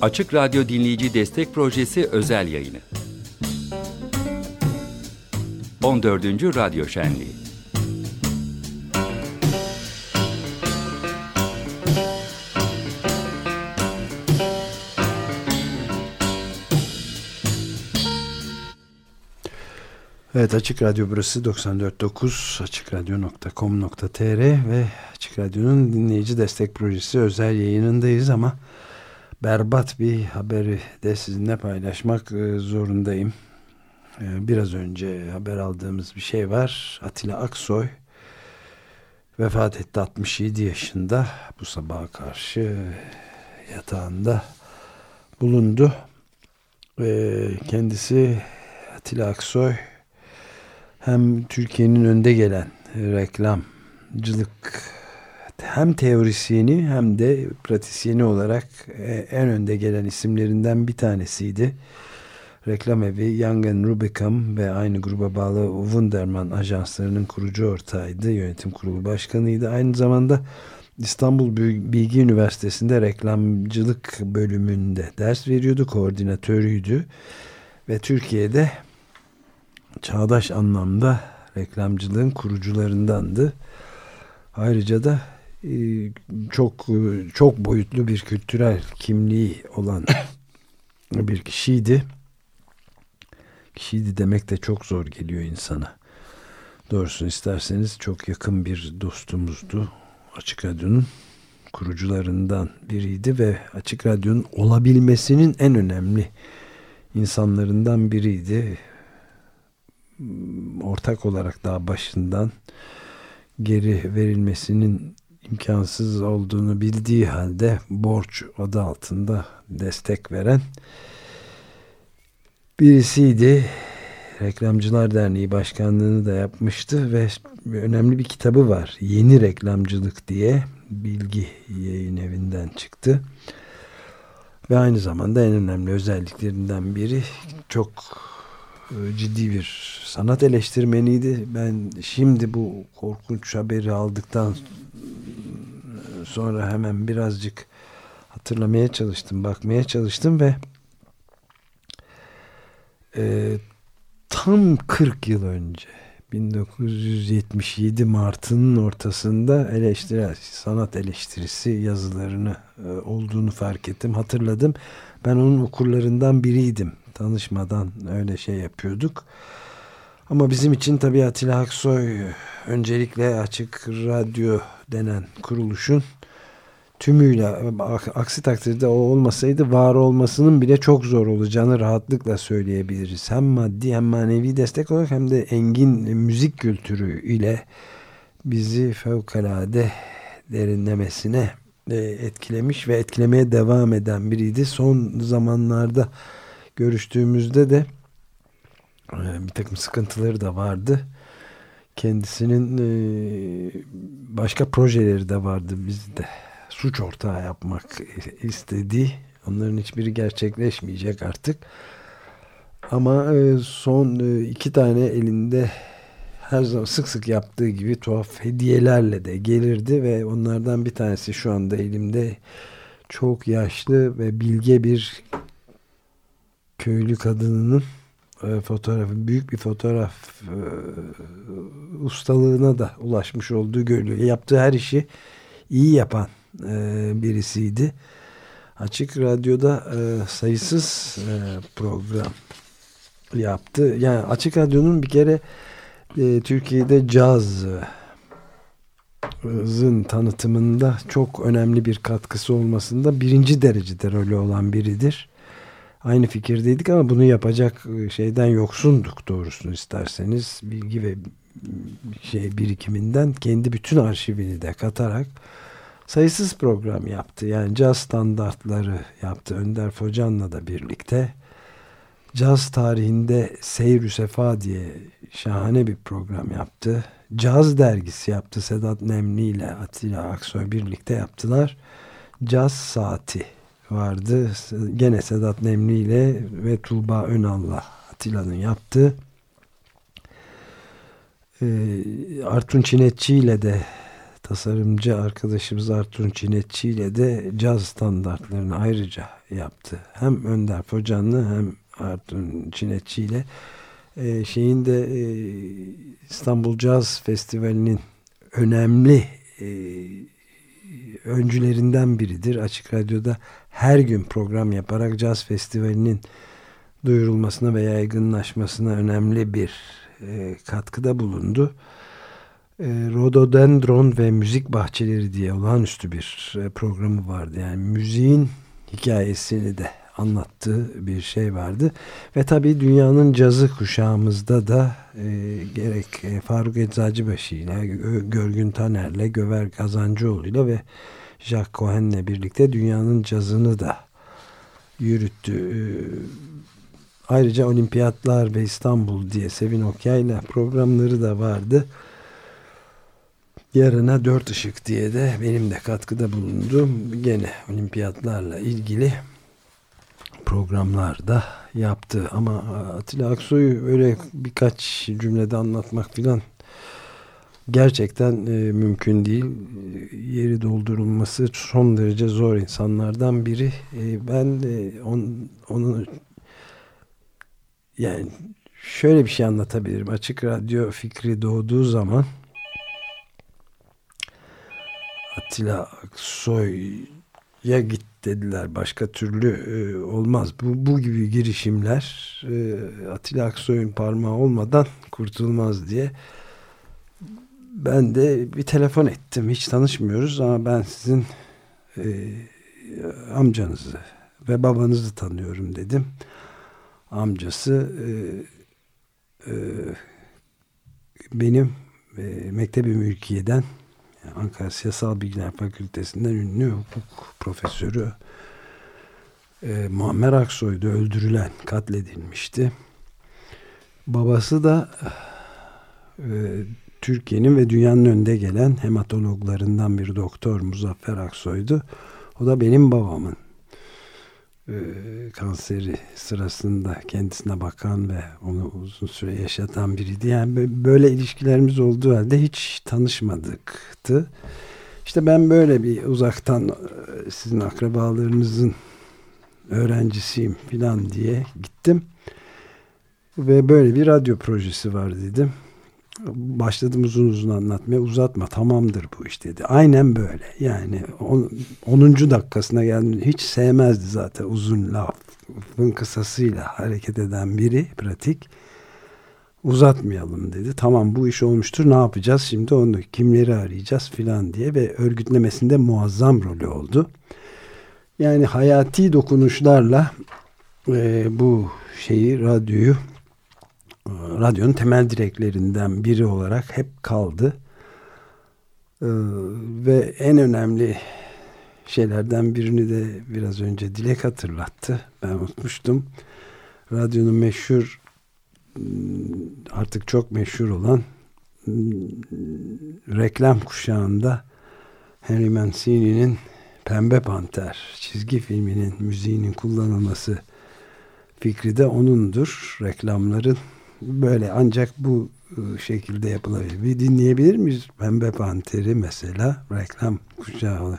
Açık Radyo Dinleyici Destek Projesi özel yayını. 14. Radyo Şenliği Evet Açık Radyo burası 94.9 açıkradyo.com.tr ve Açık Radyo'nun dinleyici destek projesi özel yayınındayız ama berbat bir haberi de sizinle paylaşmak e, zorundayım. E, biraz önce haber aldığımız bir şey var. Atilla Aksoy vefat etti 67 yaşında. Bu sabaha karşı yatağında bulundu. Kendisi Atilla Aksoy hem Türkiye'nin önde gelen reklamcılık hem teorisyeni hem de pratisyeni olarak e, en önde gelen isimlerinden bir tanesiydi. Reklam evi Young Rubicam ve aynı gruba bağlı Wunderman ajanslarının kurucu ortağıydı. Yönetim kurulu başkanıydı. Aynı zamanda İstanbul Bilgi Üniversitesi'nde reklamcılık bölümünde ders veriyordu. Koordinatörüydü. Ve Türkiye'de çağdaş anlamda reklamcılığın kurucularındandı. Ayrıca da çok çok boyutlu bir kültürel kimliği olan bir kişiydi. Kişiydi demek de çok zor geliyor insana. Doğrusunu isterseniz çok yakın bir dostumuzdu. Açık Radyo'nun kurucularından biriydi ve Açık Radyo'nun olabilmesinin en önemli insanlarından biriydi. Ortak olarak daha başından geri verilmesinin imkansız olduğunu bildiği halde borç adı altında destek veren birisiydi. Reklamcılar Derneği Başkanlığını da yapmıştı ve önemli bir kitabı var. Yeni Reklamcılık diye bilgi yayın evinden çıktı. Ve aynı zamanda en önemli özelliklerinden biri çok ciddi bir sanat eleştirmeniydi. Ben şimdi bu korkunç haberi aldıktan sonra hemen birazcık hatırlamaya çalıştım, bakmaya çalıştım ve e, tam 40 yıl önce 1977 Mart'ının ortasında eleştirel sanat eleştirisi yazılarını e, olduğunu fark ettim, hatırladım. Ben onun okurlarından biriydim. Tanışmadan öyle şey yapıyorduk. Ama bizim için tabii Atilla Aksoy öncelikle Açık Radyo denen kuruluşun tümüyle aksi takdirde o olmasaydı var olmasının bile çok zor olacağını rahatlıkla söyleyebiliriz. Hem maddi hem manevi destek olarak hem de engin müzik kültürü ile bizi fevkalade derinlemesine e, etkilemiş ve etkilemeye devam eden biriydi. Son zamanlarda görüştüğümüzde de e, bir takım sıkıntıları da vardı. Kendisinin e, başka projeleri de vardı bizde. Suç ortağı yapmak istediği. Onların hiçbiri gerçekleşmeyecek artık. Ama e, son iki tane elinde her zaman sık sık yaptığı gibi tuhaf hediyelerle de gelirdi ve onlardan bir tanesi şu anda elimde çok yaşlı ve bilge bir köylü kadınının e, fotoğrafı büyük bir fotoğraf e, ustalığına da ulaşmış olduğu görülüyor. Yaptığı her işi iyi yapan e, birisiydi. Açık Radyo'da e, sayısız e, program yaptı. Yani Açık Radyo'nun bir kere e, Türkiye'de cazın tanıtımında çok önemli bir katkısı olmasında birinci derecede rolü olan biridir aynı fikirdeydik ama bunu yapacak e, şeyden yoksunduk doğrusunu isterseniz bilgi ve şey birikiminden kendi bütün arşivini de katarak sayısız program yaptı. Yani caz standartları yaptı Önder Focan'la da birlikte. Caz tarihinde Seyr-ü Sefa diye şahane bir program yaptı. Caz dergisi yaptı Sedat Nemli ile Atilla Aksoy birlikte yaptılar. Caz Saati vardı. Gene Sedat Nemli ile ve Tuğba Önal'la Atilla'nın yaptığı. Ee, Artun Çinetçi ile de tasarımcı arkadaşımız Artur Çinetçi ile de caz standartlarını ayrıca yaptı. Hem Önder Focanlı hem Artur Çinetçi ile e, şeyin de e, İstanbul Caz Festivali'nin önemli e, öncülerinden biridir. Açık Radyo'da her gün program yaparak Caz Festivali'nin duyurulmasına ve yaygınlaşmasına önemli bir e, katkıda bulundu. E, Rododendron ve Müzik Bahçeleri diye olağanüstü bir e, programı vardı. Yani müziğin hikayesini de anlattığı bir şey vardı. Ve tabii dünyanın cazı kuşağımızda da e, gerek e, Faruk Eczacıbaşı ile Görgün Taner'le Göver Kazancıoğlu ile ve Jacques Cohen'le birlikte dünyanın cazını da yürüttü. E, ayrıca Olimpiyatlar ve İstanbul diye Sevin Okyay'la programları da vardı. Yarına dört ışık diye de benim de katkıda bulundum. Gene olimpiyatlarla ilgili programlarda yaptı. Ama Atilla Aksoy'u öyle birkaç cümlede anlatmak filan gerçekten e, mümkün değil. Yeri doldurulması son derece zor insanlardan biri. E, ben de on, onu yani şöyle bir şey anlatabilirim. Açık radyo fikri doğduğu zaman Atilla Aksoy'a git dediler. Başka türlü e, olmaz. Bu, bu gibi girişimler e, Atilla Aksoy'un parmağı olmadan kurtulmaz diye ben de bir telefon ettim. Hiç tanışmıyoruz ama ben sizin e, amcanızı ve babanızı tanıyorum dedim. Amcası e, e, benim e, Mektebi Mülkiye'den Ankara Siyasal Bilgiler Fakültesinden ünlü hukuk profesörü e, Muammer Aksoy'da öldürülen, katledilmişti. Babası da e, Türkiye'nin ve dünyanın önde gelen hematologlarından bir doktor Muzaffer Aksoy'du. O da benim babamın e, kanseri sırasında kendisine bakan ve onu uzun süre yaşatan biriydi. Yani böyle ilişkilerimiz olduğu halde hiç tanışmadıktı. İşte ben böyle bir uzaktan e, sizin akrabalarınızın öğrencisiyim filan diye gittim. Ve böyle bir radyo projesi var dedim. Başladım uzun uzun anlatmaya uzatma tamamdır bu iş dedi. Aynen böyle yani 10. dakikasına geldim hiç sevmezdi zaten uzun lafın kısasıyla hareket eden biri pratik. Uzatmayalım dedi. Tamam bu iş olmuştur ne yapacağız şimdi onu kimleri arayacağız filan diye ve örgütlemesinde muazzam rolü oldu. Yani hayati dokunuşlarla e, bu şeyi radyoyu radyonun temel direklerinden biri olarak hep kaldı. Ee, ve en önemli şeylerden birini de biraz önce Dilek hatırlattı. Ben unutmuştum. Radyonun meşhur artık çok meşhur olan reklam kuşağında Henry Mancini'nin Pembe Panter çizgi filminin müziğinin kullanılması fikri de onundur. Reklamların böyle ancak bu ıı, şekilde yapılabilir. Bir dinleyebilir miyiz? Pembe Panter'i mesela reklam kuşağı.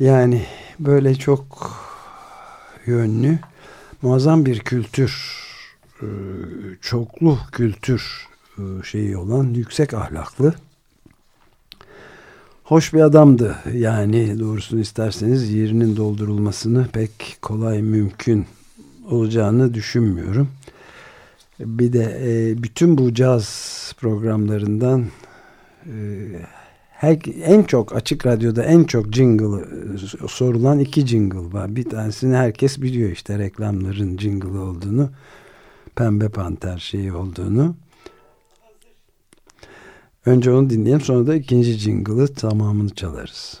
Yani böyle çok yönlü muazzam bir kültür ıı, çoklu kültür ıı, şeyi olan yüksek ahlaklı hoş bir adamdı. Yani doğrusunu isterseniz yerinin doldurulmasını pek kolay mümkün olacağını düşünmüyorum. Bir de e, bütün bu caz programlarından e, her, en çok açık radyoda en çok jingle e, sorulan iki jingle var. Bir tanesini herkes biliyor işte reklamların jingle olduğunu. Pembe Panter şeyi olduğunu. Önce onu dinleyelim sonra da ikinci jingle'ı tamamını çalarız.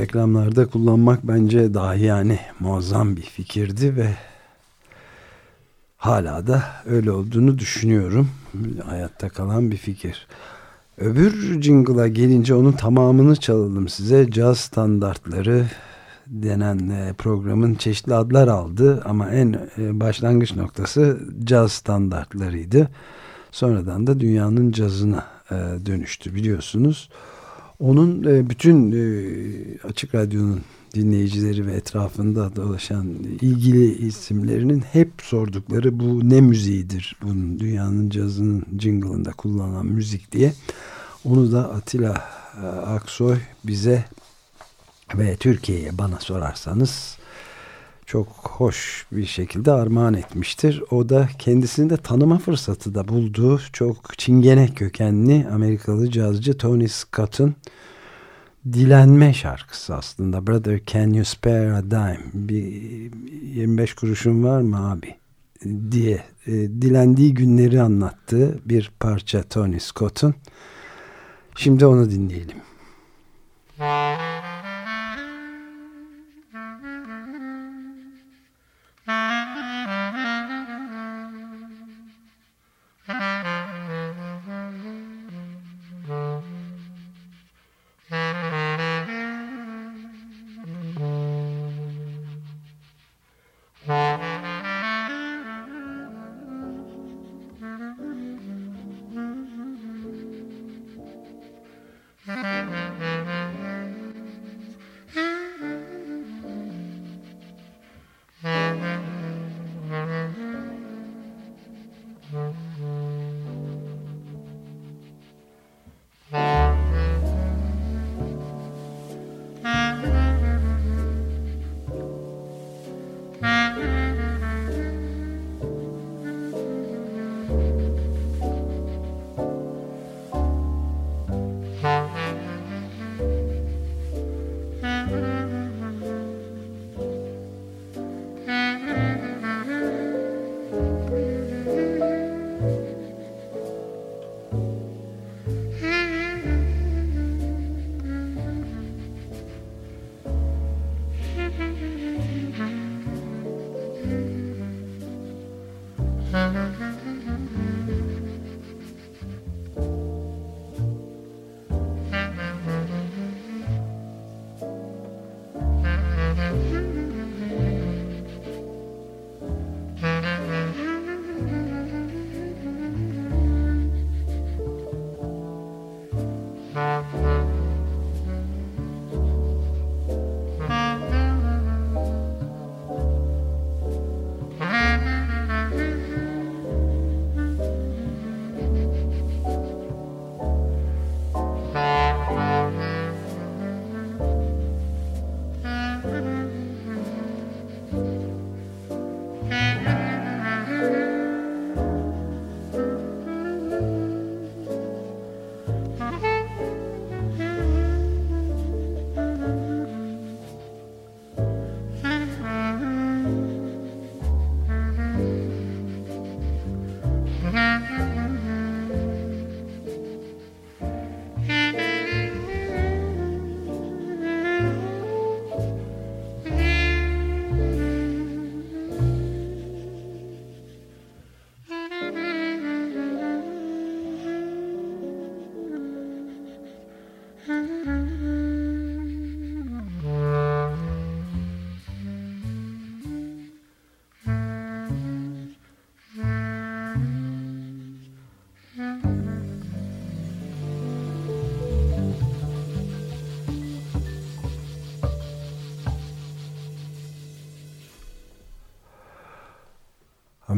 Reklamlarda kullanmak bence dahi yani muazzam bir fikirdi ve hala da öyle olduğunu düşünüyorum. Hayatta kalan bir fikir. Öbür jingle'a gelince onun tamamını çalalım size. Caz standartları denen e, programın çeşitli adlar aldı ama en e, başlangıç noktası caz standartlarıydı. Sonradan da dünyanın cazına e, dönüştü biliyorsunuz. Onun bütün Açık Radyo'nun dinleyicileri ve etrafında dolaşan ilgili isimlerinin hep sordukları bu ne müziğidir bunun dünyanın cazının jingle'ında kullanılan müzik diye. Onu da Atilla Aksoy bize ve Türkiye'ye bana sorarsanız çok hoş bir şekilde armağan etmiştir. O da kendisini de tanıma fırsatı da bulduğu çok çingene kökenli Amerikalı cazcı Tony Scott'ın dilenme şarkısı aslında. Brother Can You Spare a Dime? Bir 25 kuruşun var mı abi? diye e, dilendiği günleri anlattığı bir parça Tony Scott'un. Şimdi onu dinleyelim.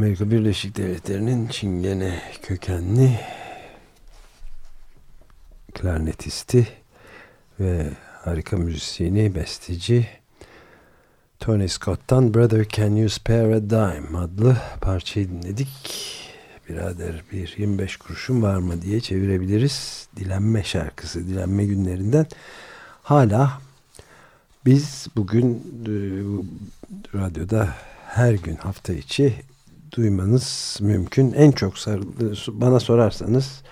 Amerika Birleşik Devletleri'nin Çingene kökenli klarnetisti ve harika müzisyeni, besteci Tony Scott'tan Brother Can You Spare a Dime adlı parçayı dinledik. Birader bir 25 kuruşun var mı diye çevirebiliriz. Dilenme şarkısı, dilenme günlerinden. Hala biz bugün e, radyoda her gün hafta içi duymanız mümkün. En çok bana sorarsanız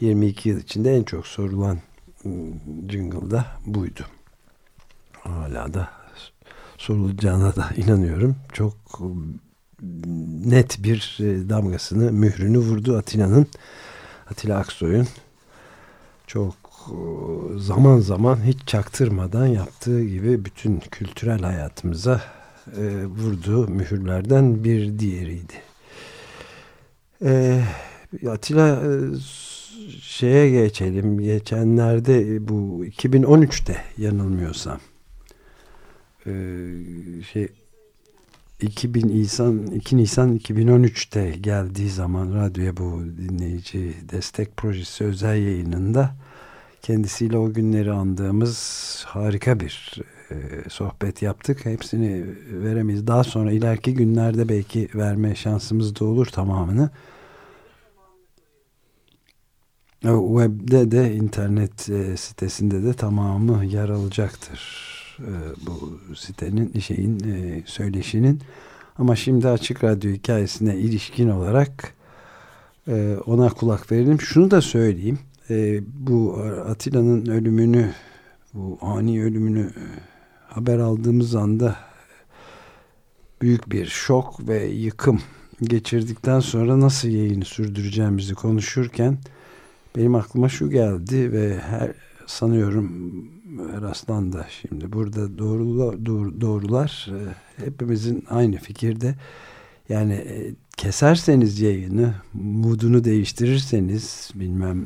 22 yıl içinde en çok sorulan ıı, jingle'da buydu. hala da sorulacağına da inanıyorum. Çok net bir e, damgasını, mührünü vurdu Atina'nın, Atilla Aksoy'un çok zaman zaman hiç çaktırmadan yaptığı gibi bütün kültürel hayatımıza e, vurduğu mühürlerden bir diğeriydi. E, Atilla e, şeye geçelim. Geçenlerde bu 2013'te yanılmıyorsam e, şey 2000 Nisan 2 Nisan 2013'te geldiği zaman radyoya bu dinleyici destek projesi özel yayınında kendisiyle o günleri andığımız harika bir e, sohbet yaptık. Hepsini veremeyiz. Daha sonra ileriki günlerde belki verme şansımız da olur tamamını. Web'de de internet e, sitesinde de tamamı yer alacaktır. E, bu sitenin şeyin e, söyleşinin ama şimdi açık radyo hikayesine ilişkin olarak e, ona kulak verelim. Şunu da söyleyeyim. E, bu Atilla'nın ölümünü bu ani ölümünü e, haber aldığımız anda büyük bir şok ve yıkım geçirdikten sonra nasıl yayını sürdüreceğimizi konuşurken benim aklıma şu geldi ve her sanıyorum Eraslan da şimdi burada doğrular, doğru, doğrular e, hepimizin aynı fikirde. Yani e, keserseniz yayını, moodunu değiştirirseniz bilmem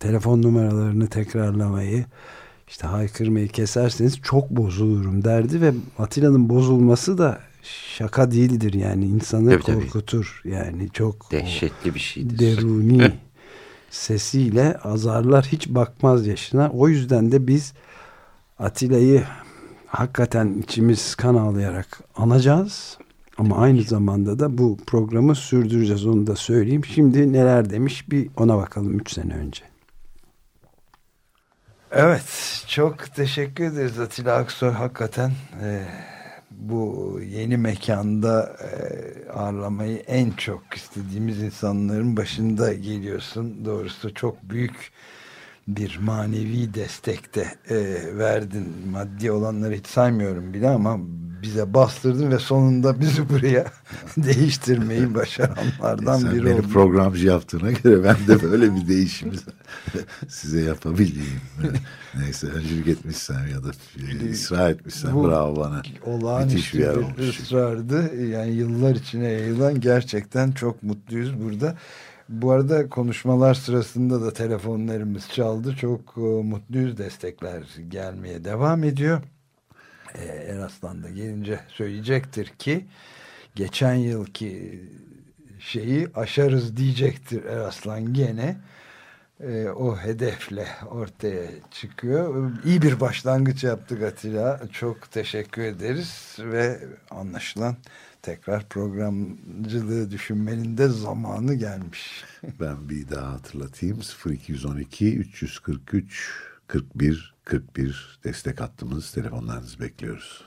telefon numaralarını tekrarlamayı işte haykırmayı keserseniz çok bozulurum derdi ve Atilla'nın bozulması da şaka değildir yani insanı tabii, korkutur tabii. yani çok dehşetli bir şeydir. Deruni sesiyle azarlar hiç bakmaz yaşına. O yüzden de biz Atilla'yı hakikaten içimiz kan ağlayarak anacağız. Ama aynı zamanda da bu programı sürdüreceğiz onu da söyleyeyim. Şimdi neler demiş bir ona bakalım 3 sene önce. Evet çok teşekkür ederiz Atilla Aksoy hakikaten e, bu yeni mekanda e, ağırlamayı en çok istediğimiz insanların başında geliyorsun. Doğrusu çok büyük bir manevi destekte e, verdin. Maddi olanları hiç saymıyorum bile ama bize bastırdın ve sonunda bizi buraya değiştirmeyi başaranlardan Sen biri beni oldun. programcı yaptığına göre ben de böyle bir değişimi size yapabileyim. Neyse öncülük etmişsem ya da ısrar etmişsem Bu bravo bana. Olağanüstü bir, bir ısrardı. Yani yıllar içine yayılan gerçekten çok mutluyuz burada. Bu arada konuşmalar sırasında da telefonlarımız çaldı. Çok e, mutluyuz destekler gelmeye devam ediyor. E, Eraslan da gelince söyleyecektir ki geçen yılki şeyi aşarız diyecektir Eraslan gene. E, o hedefle ortaya çıkıyor. İyi bir başlangıç yaptık Atilla. Çok teşekkür ederiz ve anlaşılan tekrar programcılığı düşünmenin de zamanı gelmiş. ben bir daha hatırlatayım. 0212 343 41 41 destek hattımız. Telefonlarınızı bekliyoruz.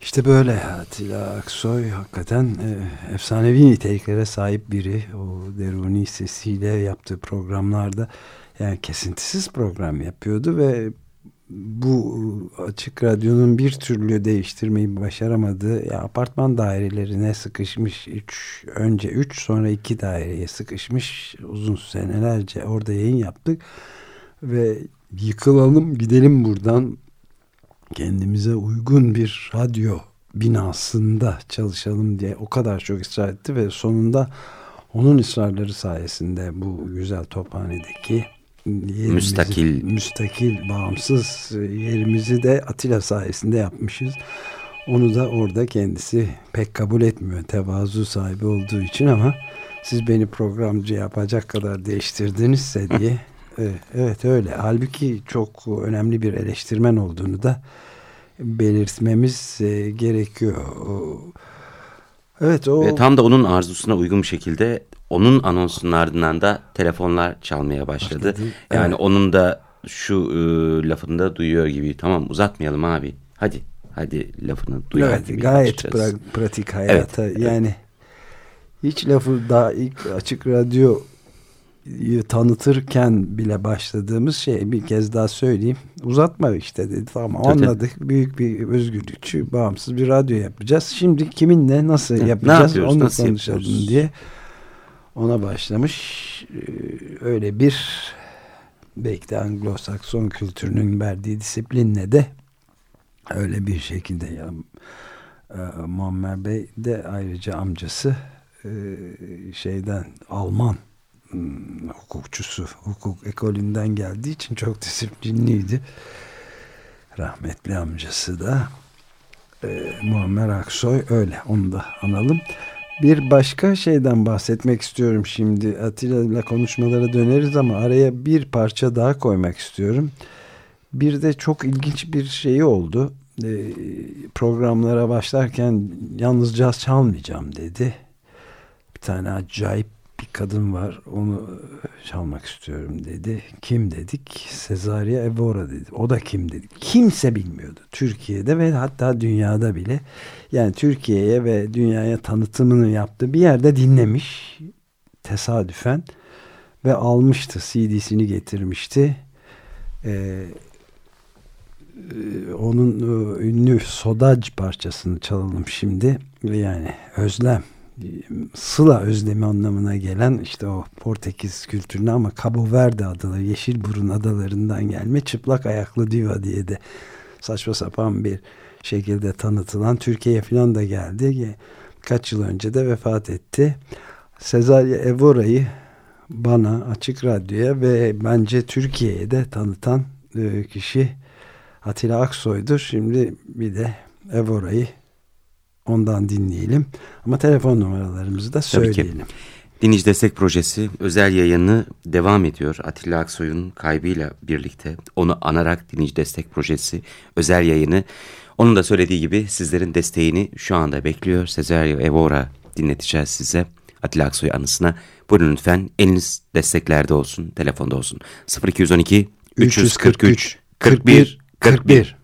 İşte böyle Atilla Aksoy hakikaten e, efsanevi niteliklere sahip biri. O deruni sesiyle yaptığı programlarda yani kesintisiz program yapıyordu ve bu açık radyonun bir türlü değiştirmeyi başaramadığı ya apartman dairelerine sıkışmış üç, önce üç sonra iki daireye sıkışmış uzun senelerce orada yayın yaptık ve yıkılalım gidelim buradan. Kendimize uygun bir radyo binasında çalışalım diye o kadar çok ısrar etti ve sonunda onun ısrarları sayesinde bu güzel tophanedeki yerimizi, müstakil müstakil bağımsız yerimizi de Atilla sayesinde yapmışız. Onu da orada kendisi pek kabul etmiyor tevazu sahibi olduğu için ama siz beni programcı yapacak kadar değiştirdinizse diye evet, evet öyle. Halbuki çok önemli bir eleştirmen olduğunu da belirtmemiz e, gerekiyor. Evet o. Ve tam da onun arzusuna uygun bir şekilde onun anonsunun ardından da telefonlar çalmaya başladı. başladı. Yani evet. onun da şu e, lafını da duyuyor gibi. Tamam uzatmayalım abi. Hadi hadi lafını duyar evet, gibi. Gayet pra pratik hayata. Evet. Yani hiç lafı daha ilk açık radyo tanıtırken bile başladığımız şey bir kez daha söyleyeyim. Uzatma işte dedi. Tamam anladık. Büyük bir özgürlükçü, bağımsız bir radyo yapacağız. Şimdi kiminle nasıl yapacağız onu nasıl konuşalım yapıyoruz? diye ona başlamış. Ee, öyle bir belki de Anglo-Sakson kültürünün verdiği disiplinle de öyle bir şekilde ya, e, Muammer Bey de ayrıca amcası e, şeyden Alman Hmm, hukukçusu, hukuk ekolünden geldiği için çok disiplinliydi. Rahmetli amcası da e, Muammer Aksoy öyle onu da analım. Bir başka şeyden bahsetmek istiyorum şimdi. Atilla ile konuşmalara döneriz ama araya bir parça daha koymak istiyorum. Bir de çok ilginç bir şey oldu. E, programlara başlarken yalnız caz çalmayacağım dedi. Bir tane acayip bir kadın var onu çalmak istiyorum dedi. Kim dedik? Cesaria Evora dedi. O da kim dedi. Kimse bilmiyordu. Türkiye'de ve hatta dünyada bile. Yani Türkiye'ye ve dünyaya tanıtımını yaptı. Bir yerde dinlemiş tesadüfen ve almıştı. CD'sini getirmişti. Ee, onun e, ünlü Sodac parçasını çalalım şimdi. Yani Özlem Sıla özlemi anlamına gelen işte o Portekiz kültürüne ama Cabo Verde adaları, Yeşilburun adalarından gelme çıplak ayaklı diva diye de saçma sapan bir şekilde tanıtılan Türkiye'ye falan da geldi. Kaç yıl önce de vefat etti. Sezarya Evora'yı bana Açık Radyo'ya ve bence Türkiye'ye de tanıtan e, kişi Atilla Aksoy'dur. Şimdi bir de Evora'yı Ondan dinleyelim. Ama telefon numaralarımızı da söyleyelim. Dinleyici Destek Projesi özel yayını devam ediyor. Atilla Aksoy'un kaybıyla birlikte onu anarak Dinleyici Destek Projesi özel yayını. Onun da söylediği gibi sizlerin desteğini şu anda bekliyor. Sezerio Evora dinleteceğiz size. Atilla Aksoy anısına. Buyurun lütfen eliniz desteklerde olsun, telefonda olsun. 0212 343 41 41. 41.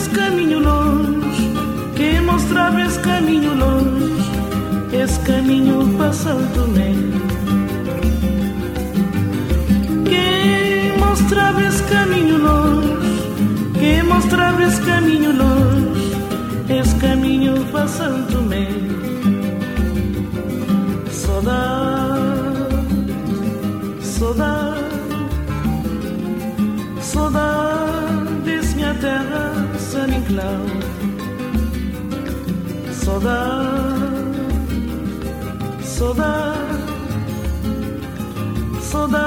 esse caminho longe, quem mostrava esse caminho longe, esse caminho passou também. Quem mostrava esse caminho longe, quem mostrava esse caminho longe, esse caminho passou Tomé. Saudade cloud. Soda, soda, soda,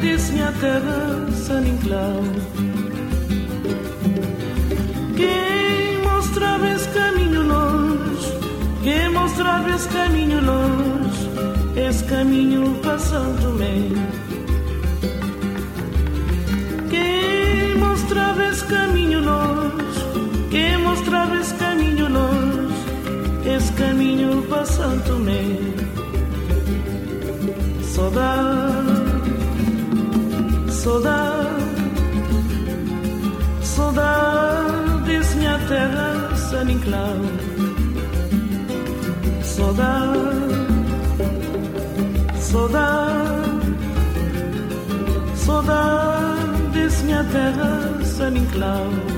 diz minha terra, sunning cloud. Quem mostrava esse caminho longe, quem mostrava esse caminho longe, esse caminho passando-me. mostrava esse caminho longe que mostrar esse caminho longe, esse caminho passando-me. Saudade, saudade, saudade, disse minha terra, San Inclau. Saudade, saudade, saudade, disse minha terra, San Inclau.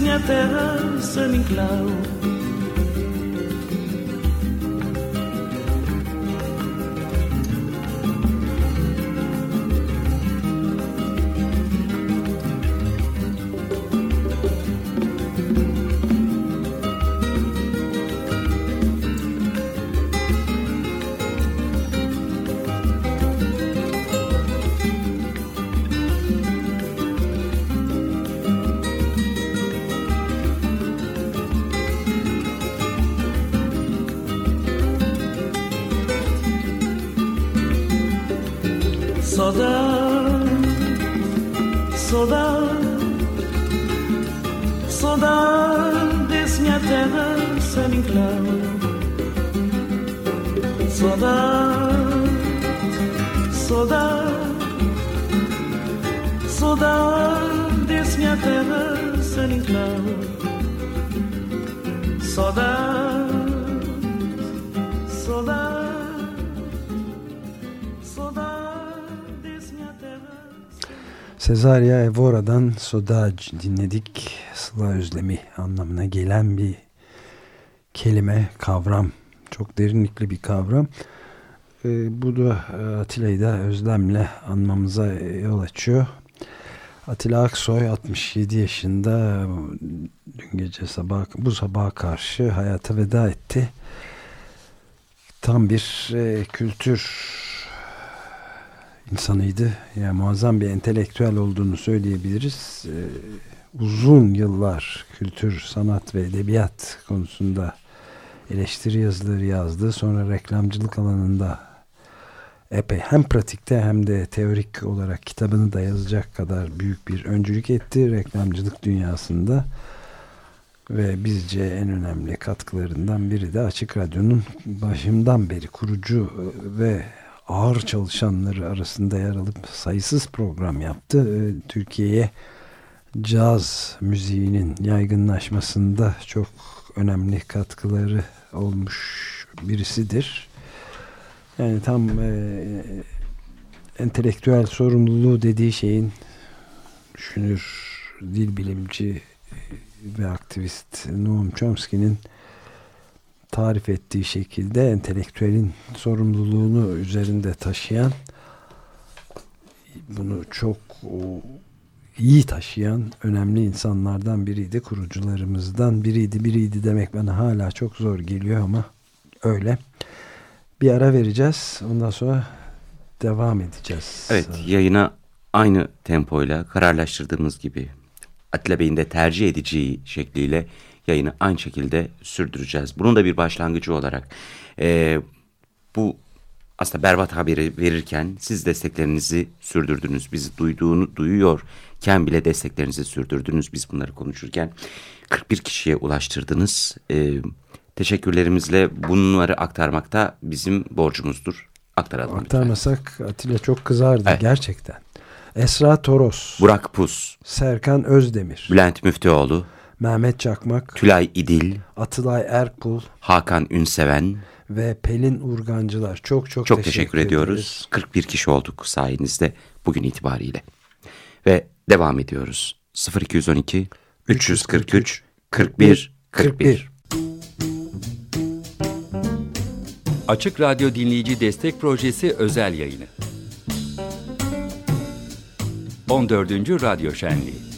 nie teraz, że mi Soda, soda, des minha terra sem enclave. Saudade, saudade, des minha terra sem enclave. Saudade. Cesaria Evora'dan Sodaj dinledik. Sıla özlemi anlamına gelen bir kelime, kavram. Çok derinlikli bir kavram. Ee, bu da e, Atilla'yı da özlemle anmamıza yol açıyor. Atilla Aksoy 67 yaşında dün gece sabah bu sabaha karşı hayata veda etti. Tam bir e, kültür insanıydı. Yani muazzam bir entelektüel olduğunu söyleyebiliriz. Ee, uzun yıllar kültür, sanat ve edebiyat konusunda eleştiri yazıları yazdı. Sonra reklamcılık alanında epey hem pratikte hem de teorik olarak kitabını da yazacak kadar büyük bir öncülük etti reklamcılık dünyasında. Ve bizce en önemli katkılarından biri de Açık Radyo'nun başından beri kurucu ve ağır çalışanları arasında yer alıp sayısız program yaptı. Ee, Türkiye'ye caz müziğinin yaygınlaşmasında çok önemli katkıları olmuş birisidir. Yani tam e, entelektüel sorumluluğu dediği şeyin düşünür, dil bilimci ve aktivist Noam Chomsky'nin tarif ettiği şekilde entelektüelin sorumluluğunu üzerinde taşıyan bunu çok iyi taşıyan önemli insanlardan biriydi. Kurucularımızdan biriydi. Biriydi demek bana hala çok zor geliyor ama öyle. Bir ara vereceğiz. Ondan sonra devam edeceğiz. Evet yayına aynı tempoyla kararlaştırdığımız gibi Atilla Bey'in de tercih edeceği şekliyle yayını aynı şekilde sürdüreceğiz. Bunun da bir başlangıcı olarak e, bu aslında berbat haberi verirken siz desteklerinizi sürdürdünüz. Bizi duyduğunu duyuyorken bile desteklerinizi sürdürdünüz. Biz bunları konuşurken 41 kişiye ulaştırdınız. E, teşekkürlerimizle bunları aktarmakta bizim borcumuzdur. Aktaralım Aktarmasak lütfen. Atilla çok kızardı evet. gerçekten. Esra Toros. Burak Pus. Serkan Özdemir. Bülent Müftüoğlu. Mehmet Çakmak. Tülay İdil. Atılay Erkul. Hakan Ünseven. Ve Pelin Urgancılar. Çok çok, çok teşekkür, teşekkür ediyoruz. Ederiz. 41 kişi olduk sayenizde bugün itibariyle. Ve devam ediyoruz. 0212 343 41 41. Açık Radyo Dinleyici Destek Projesi özel yayını. 14. Radyo Şenliği